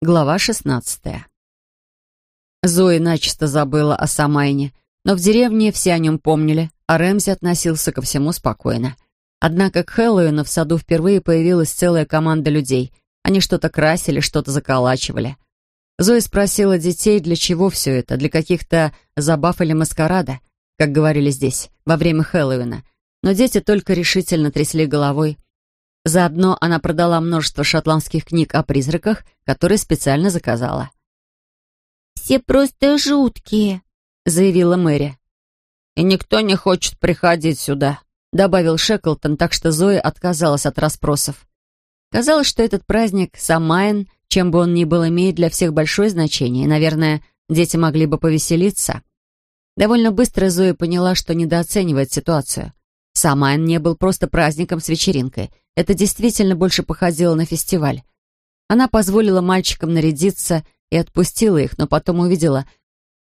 Глава шестнадцатая. Зои начисто забыла о Самайне, но в деревне все о нем помнили, а Рэмзи относился ко всему спокойно. Однако к Хэллоуину в саду впервые появилась целая команда людей. Они что-то красили, что-то заколачивали. Зоя спросила детей, для чего все это, для каких-то забав или маскарада, как говорили здесь, во время Хэллоуина. Но дети только решительно трясли головой. Заодно она продала множество шотландских книг о призраках, которые специально заказала. «Все просто жуткие», — заявила Мэри. «И никто не хочет приходить сюда», — добавил Шеклтон, так что Зоя отказалась от расспросов. Казалось, что этот праздник Самайн, чем бы он ни был, имеет для всех большое значение, и, наверное, дети могли бы повеселиться. Довольно быстро Зоя поняла, что недооценивает ситуацию. Самайн не был просто праздником с вечеринкой. Это действительно больше походило на фестиваль. Она позволила мальчикам нарядиться и отпустила их, но потом увидела,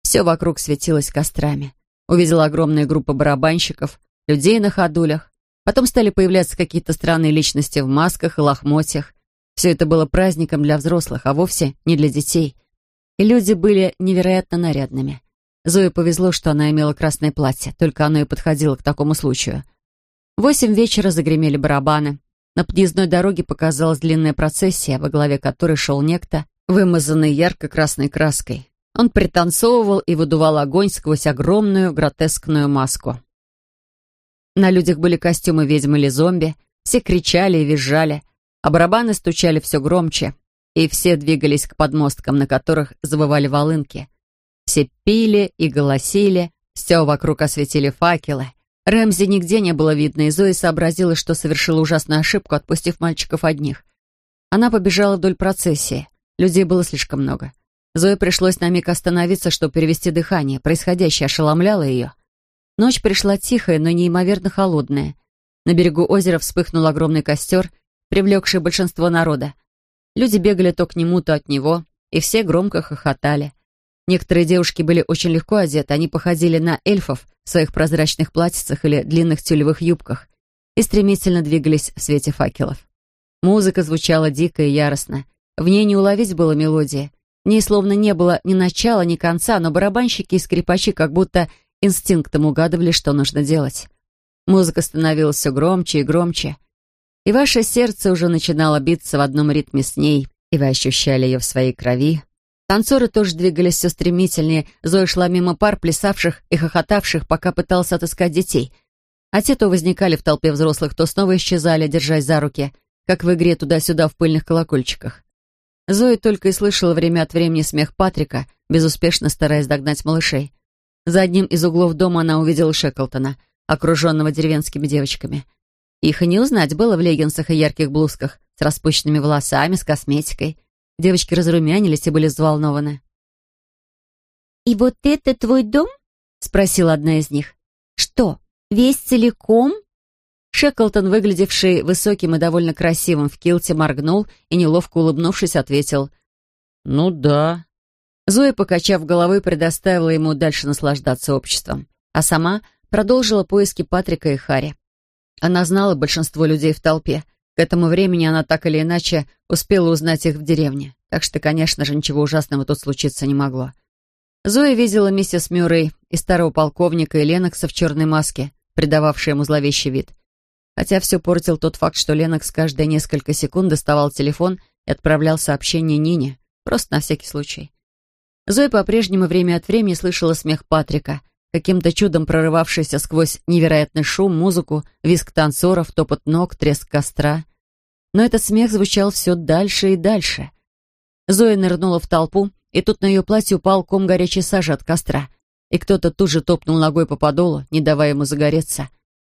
все вокруг светилось кострами. Увидела огромные группы барабанщиков, людей на ходулях. Потом стали появляться какие-то странные личности в масках и лохмотьях. Все это было праздником для взрослых, а вовсе не для детей. И люди были невероятно нарядными. Зое повезло, что она имела красное платье, только оно и подходило к такому случаю — восемь вечера загремели барабаны. На подъездной дороге показалась длинная процессия, во главе которой шел некто, вымазанный ярко-красной краской. Он пританцовывал и выдувал огонь сквозь огромную гротескную маску. На людях были костюмы ведьм или зомби, все кричали и визжали, а барабаны стучали все громче, и все двигались к подмосткам, на которых завывали волынки. Все пили и голосили, все вокруг осветили факелы, Рэмзи нигде не было видно, и Зои сообразила, что совершила ужасную ошибку, отпустив мальчиков одних. Она побежала вдоль процессии. Людей было слишком много. Зое пришлось на миг остановиться, чтобы перевести дыхание. Происходящее ошеломляло ее. Ночь пришла тихая, но неимоверно холодная. На берегу озера вспыхнул огромный костер, привлекший большинство народа. Люди бегали то к нему, то от него, и все громко хохотали. Некоторые девушки были очень легко одеты, они походили на эльфов в своих прозрачных платьицах или длинных тюлевых юбках и стремительно двигались в свете факелов. Музыка звучала дико и яростно. В ней не уловить было мелодии. В ней словно не было ни начала, ни конца, но барабанщики и скрипачи как будто инстинктом угадывали, что нужно делать. Музыка становилась все громче и громче. И ваше сердце уже начинало биться в одном ритме с ней, и вы ощущали ее в своей крови, Танцоры тоже двигались все стремительнее. Зоя шла мимо пар, плясавших и хохотавших, пока пытался отыскать детей. А те то возникали в толпе взрослых, то снова исчезали, держась за руки, как в игре туда-сюда в пыльных колокольчиках. Зоя только и слышала время от времени смех Патрика, безуспешно стараясь догнать малышей. За одним из углов дома она увидела Шеклтона, окруженного деревенскими девочками. Их и не узнать было в леггинсах и ярких блузках, с распущенными волосами, с косметикой. Девочки разрумянились и были взволнованы. «И вот это твой дом?» — спросила одна из них. «Что, весь целиком?» Шеклтон, выглядевший высоким и довольно красивым в килте, моргнул и, неловко улыбнувшись, ответил «Ну да». Зоя, покачав головой, предоставила ему дальше наслаждаться обществом, а сама продолжила поиски Патрика и Хари. Она знала большинство людей в толпе, к этому времени она так или иначе успела узнать их в деревне, так что, конечно же, ничего ужасного тут случиться не могло. Зоя видела миссис Мюррей и старого полковника и Ленокса в черной маске, придававшей ему зловещий вид. Хотя все портил тот факт, что Ленокс каждые несколько секунд доставал телефон и отправлял сообщение Нине, просто на всякий случай. Зоя по-прежнему время от времени слышала смех Патрика, каким-то чудом прорывавшийся сквозь невероятный шум, музыку, визг танцоров, топот ног, треск костра. Но этот смех звучал все дальше и дальше. Зоя нырнула в толпу, и тут на ее платье упал ком горячей сажи от костра, и кто-то тут же топнул ногой по подолу, не давая ему загореться,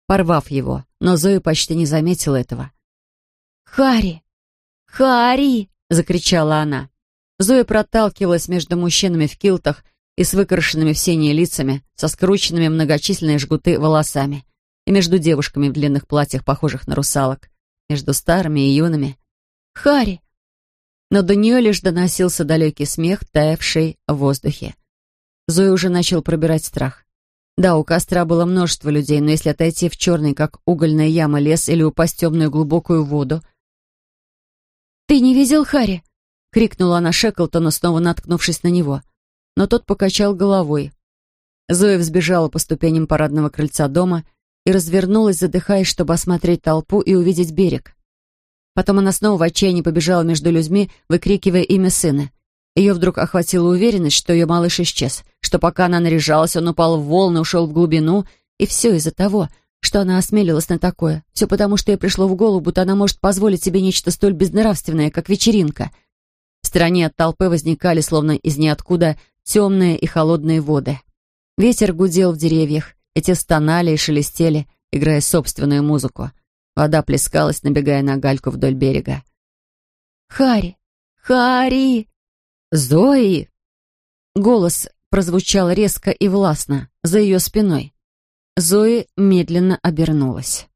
порвав его, но Зоя почти не заметила этого. «Хари! Хари!» — закричала она. Зоя проталкивалась между мужчинами в килтах, и с выкрашенными в синие лицами, со скрученными многочисленные жгуты волосами, и между девушками в длинных платьях, похожих на русалок, между старыми и юными. «Харри!» Но до нее лишь доносился далекий смех, таявший в воздухе. Зоя уже начал пробирать страх. Да, у костра было множество людей, но если отойти в черный, как угольная яма, лес или упасть в темную глубокую воду... «Ты не видел Харри?» — крикнула она Шеклтону, снова наткнувшись на него. Но тот покачал головой. Зоя взбежала по ступеням парадного крыльца дома и развернулась, задыхаясь, чтобы осмотреть толпу и увидеть берег. Потом она снова в отчаянии побежала между людьми, выкрикивая имя сына. Ее вдруг охватила уверенность, что ее малыш исчез, что пока она наряжалась, он упал в волны, ушел в глубину, и все из-за того, что она осмелилась на такое. Все потому, что ей пришло в голову, будто она может позволить себе нечто столь безнравственное, как вечеринка. В стороне от толпы возникали, словно из ниоткуда, темные и холодные воды. Ветер гудел в деревьях, эти стонали и шелестели, играя собственную музыку. Вода плескалась, набегая на гальку вдоль берега. «Хари! Хари!» «Зои!» Голос прозвучал резко и властно, за ее спиной. Зои медленно обернулась.